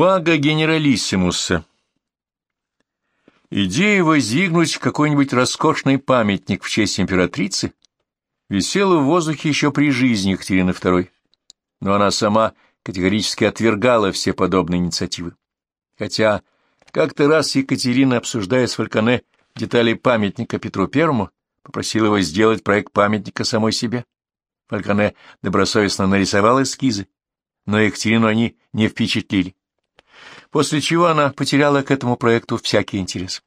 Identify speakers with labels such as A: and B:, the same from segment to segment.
A: Пага генералиссимуса Идея воздвигнуть какой-нибудь роскошный памятник в честь императрицы висела в воздухе еще при жизни Екатерины II, но она сама категорически отвергала все подобные инициативы. Хотя как-то раз Екатерина, обсуждая с Фальконе детали памятника Петру Первому, попросила его сделать проект памятника самой себе. Фальконе добросовестно нарисовал эскизы, но Екатерину они не впечатлили после чего она потеряла к этому проекту всякий интерес.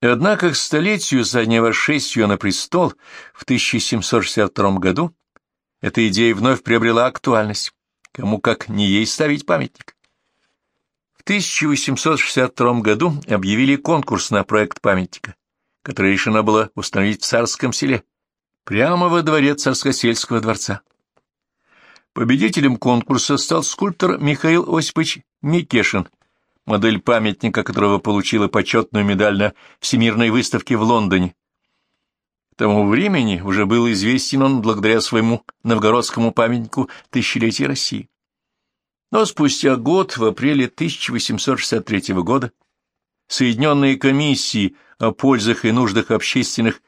A: Однако к столетию дня восшествия на престол в 1762 году эта идея вновь приобрела актуальность. Кому как не ей ставить памятник. В 1862 году объявили конкурс на проект памятника, который решено было установить в Царском селе, прямо во дворе Царско-сельского дворца. Победителем конкурса стал скульптор Михаил Осипович Микешин, модель памятника которого получила почетную медаль на Всемирной выставке в Лондоне. К тому времени уже был известен он благодаря своему новгородскому памятнику Тысячелетия России. Но спустя год, в апреле 1863 года, Соединенные комиссии о пользах и нуждах общественных,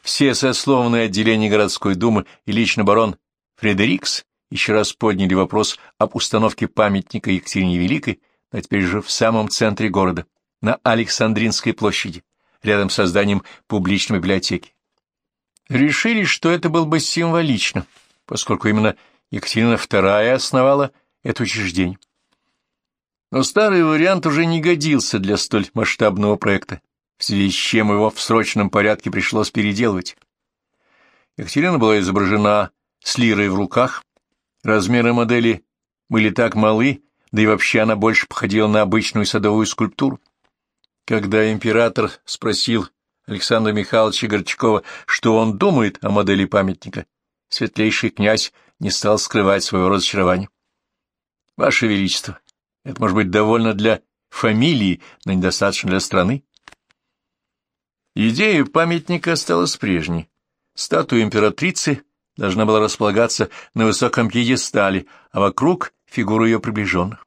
A: все сословные отделения городской думы и лично барон Фредерикс еще раз подняли вопрос об установке памятника Екатерине Великой, но теперь же в самом центре города, на Александринской площади, рядом с зданием публичной библиотеки. Решили, что это было бы символично, поскольку именно Екатерина II основала это учреждение. Но старый вариант уже не годился для столь масштабного проекта, в связи с чем его в срочном порядке пришлось переделывать. Екатерина была изображена с лирой в руках, Размеры модели были так малы, да и вообще она больше походила на обычную садовую скульптуру. Когда император спросил Александра Михайловича Горчакова, что он думает о модели памятника, светлейший князь не стал скрывать своего разочарования. — Ваше Величество, это может быть довольно для фамилии, но недостаточно для страны. Идея памятника осталась прежней. Статуя императрицы должна была располагаться на высоком пьедестале, а вокруг — фигуры ее приближенных.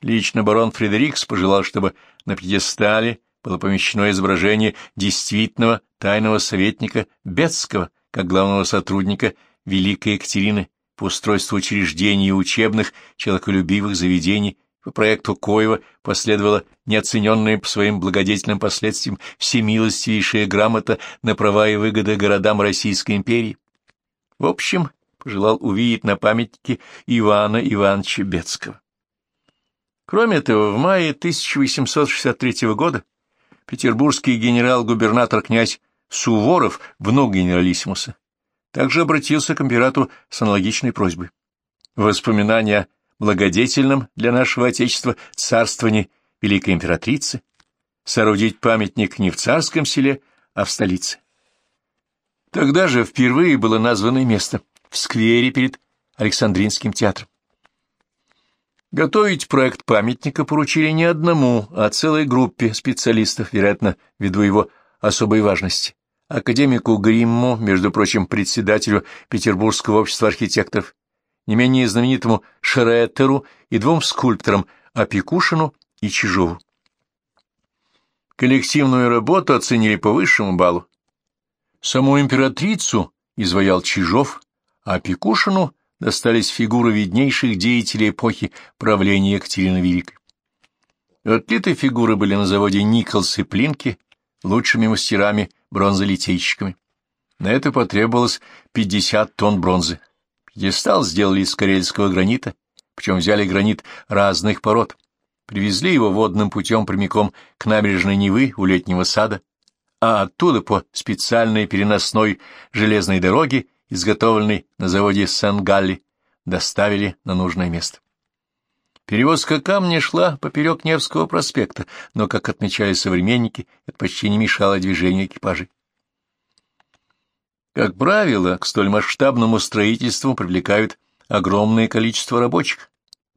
A: Лично барон Фредерикс пожелал, чтобы на пьедестале было помещено изображение действительного тайного советника Бетского, как главного сотрудника Великой Екатерины по устройству учреждений и учебных человеколюбивых заведений по проекту Коева последовала неоцененная по своим благодетельным последствиям всемилостивейшая грамота на права и выгоды городам Российской империи. В общем, пожелал увидеть на памятнике Ивана Ивановича Бецкого. Кроме того, в мае 1863 года петербургский генерал-губернатор князь Суворов, внук генералиссимуса, также обратился к императору с аналогичной просьбой. Воспоминания о благодетельном для нашего Отечества царствовании Великой Императрицы соорудить памятник не в царском селе, а в столице. Тогда же впервые было названо место в сквере перед Александринским театром. Готовить проект памятника поручили не одному, а целой группе специалистов, вероятно, ввиду его особой важности. Академику Гримму, между прочим, председателю Петербургского общества архитекторов, не менее знаменитому Шреттеру и двум скульпторам Опекушину и Чижову. Коллективную работу оценили по высшему баллу. Саму императрицу изваял Чижов, а Пекушину достались фигуры виднейших деятелей эпохи правления Екатерины Великой. Отлиты фигуры были на заводе Николс и Плинки лучшими мастерами бронзолитейщиками. На это потребовалось 50 тонн бронзы. Пьедестал сделали из карельского гранита, причем взяли гранит разных пород. Привезли его водным путем прямиком к набережной Невы у летнего сада, а оттуда по специальной переносной железной дороге, изготовленной на заводе Сан-Галли, доставили на нужное место. Перевозка камня шла поперек Невского проспекта, но, как отмечали современники, это почти не мешало движению экипажей. Как правило, к столь масштабному строительству привлекают огромное количество рабочих.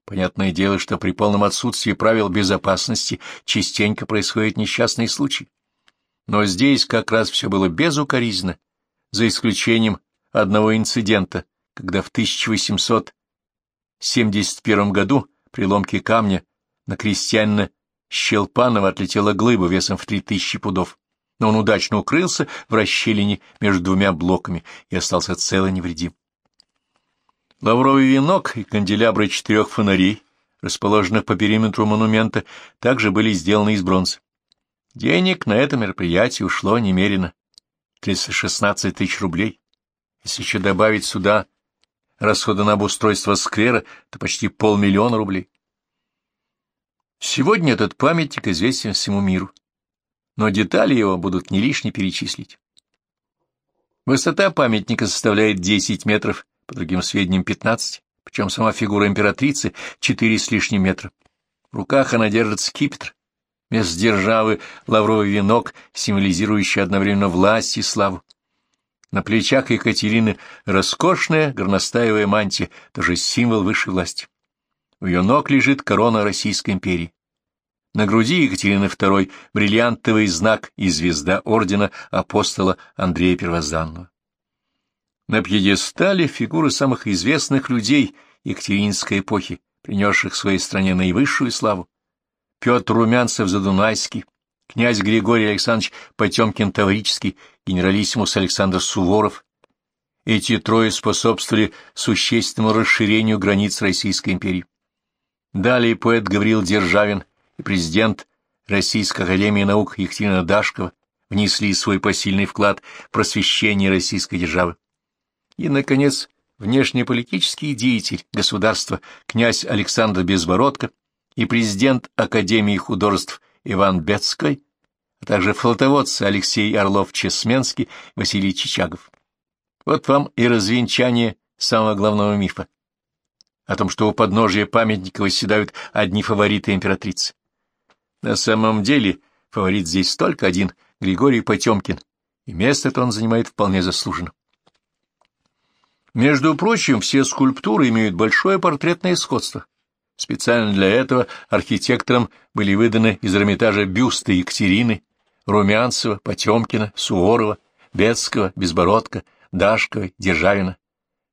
A: Понятное дело, что при полном отсутствии правил безопасности частенько происходят несчастные случаи. Но здесь как раз все было безукоризненно, за исключением одного инцидента, когда в 1871 году при ломке камня на крестьянина Щелпанова отлетела глыба весом в три тысячи пудов, но он удачно укрылся в расщелине между двумя блоками и остался цел и невредим. Лавровый венок и канделябры четырех фонарей, расположенных по периметру монумента, также были сделаны из бронзы. Денег на это мероприятие ушло немерено — 316 тысяч рублей. Если еще добавить сюда расходы на обустройство сквера, то почти полмиллиона рублей. Сегодня этот памятник известен всему миру, но детали его будут не лишне перечислить. Высота памятника составляет 10 метров, по другим сведениям 15, причем сама фигура императрицы 4 с лишним метра. В руках она держит скипетр, вместо державы лавровый венок, символизирующий одновременно власть и славу. На плечах Екатерины роскошная горностаевая мантия, тоже символ высшей власти. У ее ног лежит корона Российской империи. На груди Екатерины II бриллиантовый знак и звезда ордена апостола Андрея Первозданного. На пьедестале фигуры самых известных людей Екатеринской эпохи, принесших своей стране наивысшую славу. Петр Румянцев-Задунайский, князь Григорий Александрович Потемкин-Таврический, генералиссимус Александр Суворов. Эти трое способствовали существенному расширению границ Российской империи. Далее поэт Гаврил Державин и президент Российской академии наук Екатерина Дашкова внесли свой посильный вклад в просвещение российской державы. И, наконец, внешнеполитический деятель государства князь Александр Безбородко и президент Академии художеств Иван Бецкой, а также флотоводцы Алексей Орлов-Чесменский, Василий Чичагов. Вот вам и развенчание самого главного мифа о том, что у подножия памятника восседают одни фавориты императрицы. На самом деле фаворит здесь только один — Григорий Потемкин, и место это он занимает вполне заслуженно. Между прочим, все скульптуры имеют большое портретное сходство. Специально для этого архитекторам были выданы из Эрмитажа бюсты Екатерины, Румянцева, Потемкина, Суворова, Бецкого, Безбородка, Дашкова, Державина.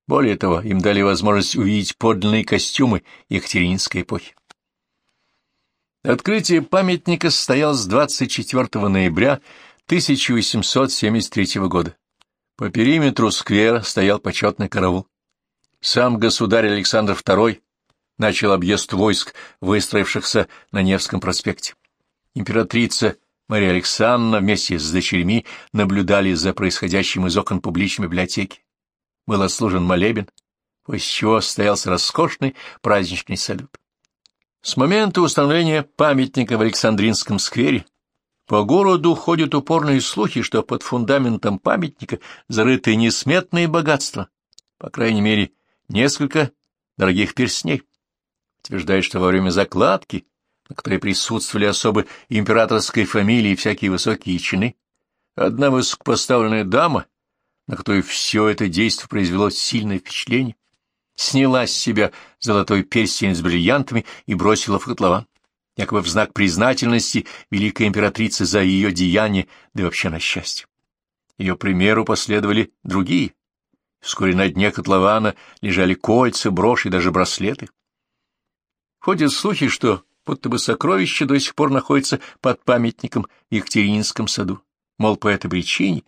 A: Более того, им дали возможность увидеть подлинные костюмы Екатерининской эпохи. Открытие памятника состоялось 24 ноября 1873 года. По периметру сквера стоял почетный караул. Сам государь Александр II начал объезд войск, выстроившихся на Невском проспекте. Императрица Мария Александровна вместе с дочерьми наблюдали за происходящим из окон публичной библиотеки. Был отслужен молебен, после чего состоялся роскошный праздничный салют. С момента установления памятника в Александринском сквере по городу ходят упорные слухи, что под фундаментом памятника зарыты несметные богатства, по крайней мере, несколько дорогих перстней утверждает, что во время закладки, на которой присутствовали особы императорской фамилии и всякие высокие чины, одна высокопоставленная дама, на которую все это действие произвело сильное впечатление, сняла с себя золотой перстень с бриллиантами и бросила в котлован, якобы в знак признательности великой императрицы за ее деяние, да и вообще на счастье. Ее примеру последовали другие. Вскоре на дне котлована лежали кольца, броши и даже браслеты. Ходят слухи, что будто бы сокровище до сих пор находится под памятником в Екатерининском саду. Мол, по этой причине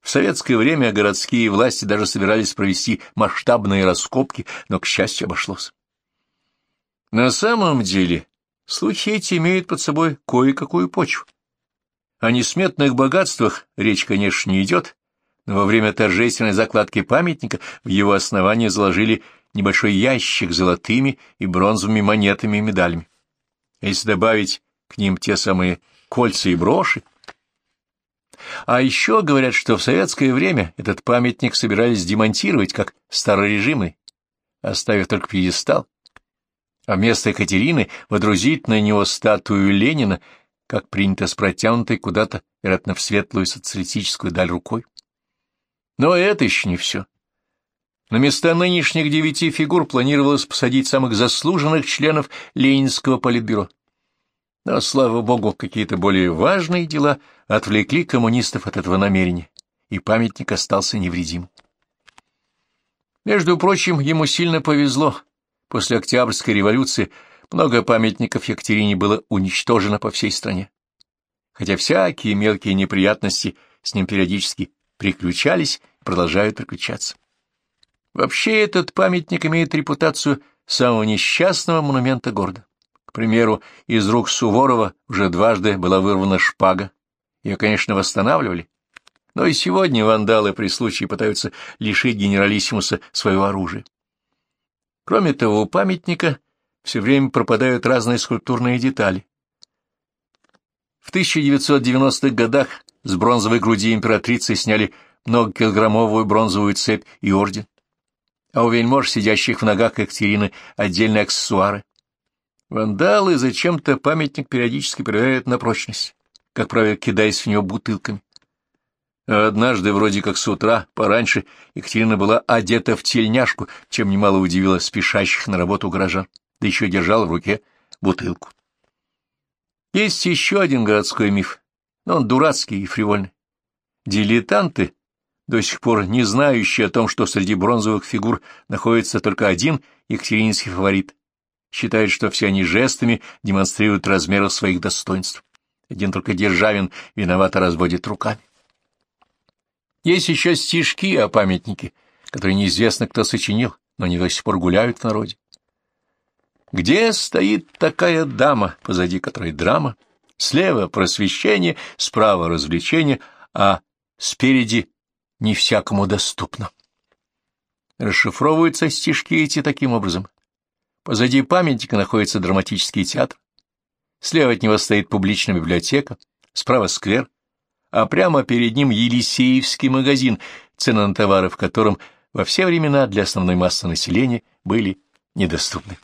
A: в советское время городские власти даже собирались провести масштабные раскопки, но, к счастью, обошлось. На самом деле, слухи эти имеют под собой кое-какую почву. О несметных богатствах речь, конечно, не идет, но во время торжественной закладки памятника в его основании заложили небольшой ящик с золотыми и бронзовыми монетами и медалями. Если добавить к ним те самые кольца и броши. А еще говорят, что в советское время этот памятник собирались демонтировать как старорежимный, оставив только пьедестал, а вместо Екатерины водрузить на него статую Ленина, как принято с протянутой куда-то, вероятно, в светлую социалистическую даль рукой. Но это еще не все. На места нынешних девяти фигур планировалось посадить самых заслуженных членов Ленинского политбюро. Но, слава богу, какие-то более важные дела отвлекли коммунистов от этого намерения, и памятник остался невредим. Между прочим, ему сильно повезло. После Октябрьской революции Много памятников Екатерине было уничтожено по всей стране. Хотя всякие мелкие неприятности с ним периодически приключались и продолжают приключаться. Вообще этот памятник имеет репутацию самого несчастного монумента города. К примеру, из рук Суворова уже дважды была вырвана шпага. Ее, конечно, восстанавливали. Но и сегодня вандалы при случае пытаются лишить генералиссимуса своего оружия. Кроме того, у памятника все время пропадают разные скульптурные детали. В 1990-х годах с бронзовой груди императрицы сняли многокилограммовую бронзовую цепь и орден, а у вельмож, сидящих в ногах Екатерины, отдельные аксессуары. Вандалы зачем-то памятник периодически проверяют на прочность, как правило, кидаясь в него бутылками. А однажды, вроде как с утра, пораньше, Екатерина была одета в тельняшку, чем немало удивила спешащих на работу горожан, да еще держала в руке бутылку. Есть еще один городской миф, но он дурацкий и фривольный. Дилетанты, до сих пор не знающие о том, что среди бронзовых фигур находится только один екатерининский фаворит, считают, что все они жестами демонстрируют размеры своих достоинств. Один только Державин виновато разводит руками. Есть еще стишки о памятнике, которые неизвестно кто сочинил, но они до сих пор гуляют в народе. Где стоит такая дама, позади которой драма? Слева просвещение, справа развлечение, а спереди не всякому доступно. Расшифровываются стишки эти таким образом. Позади памятника находится драматический театр, слева от него стоит публичная библиотека, справа сквер, а прямо перед ним Елисеевский магазин, цены на товары в котором во все времена для основной массы населения были недоступны.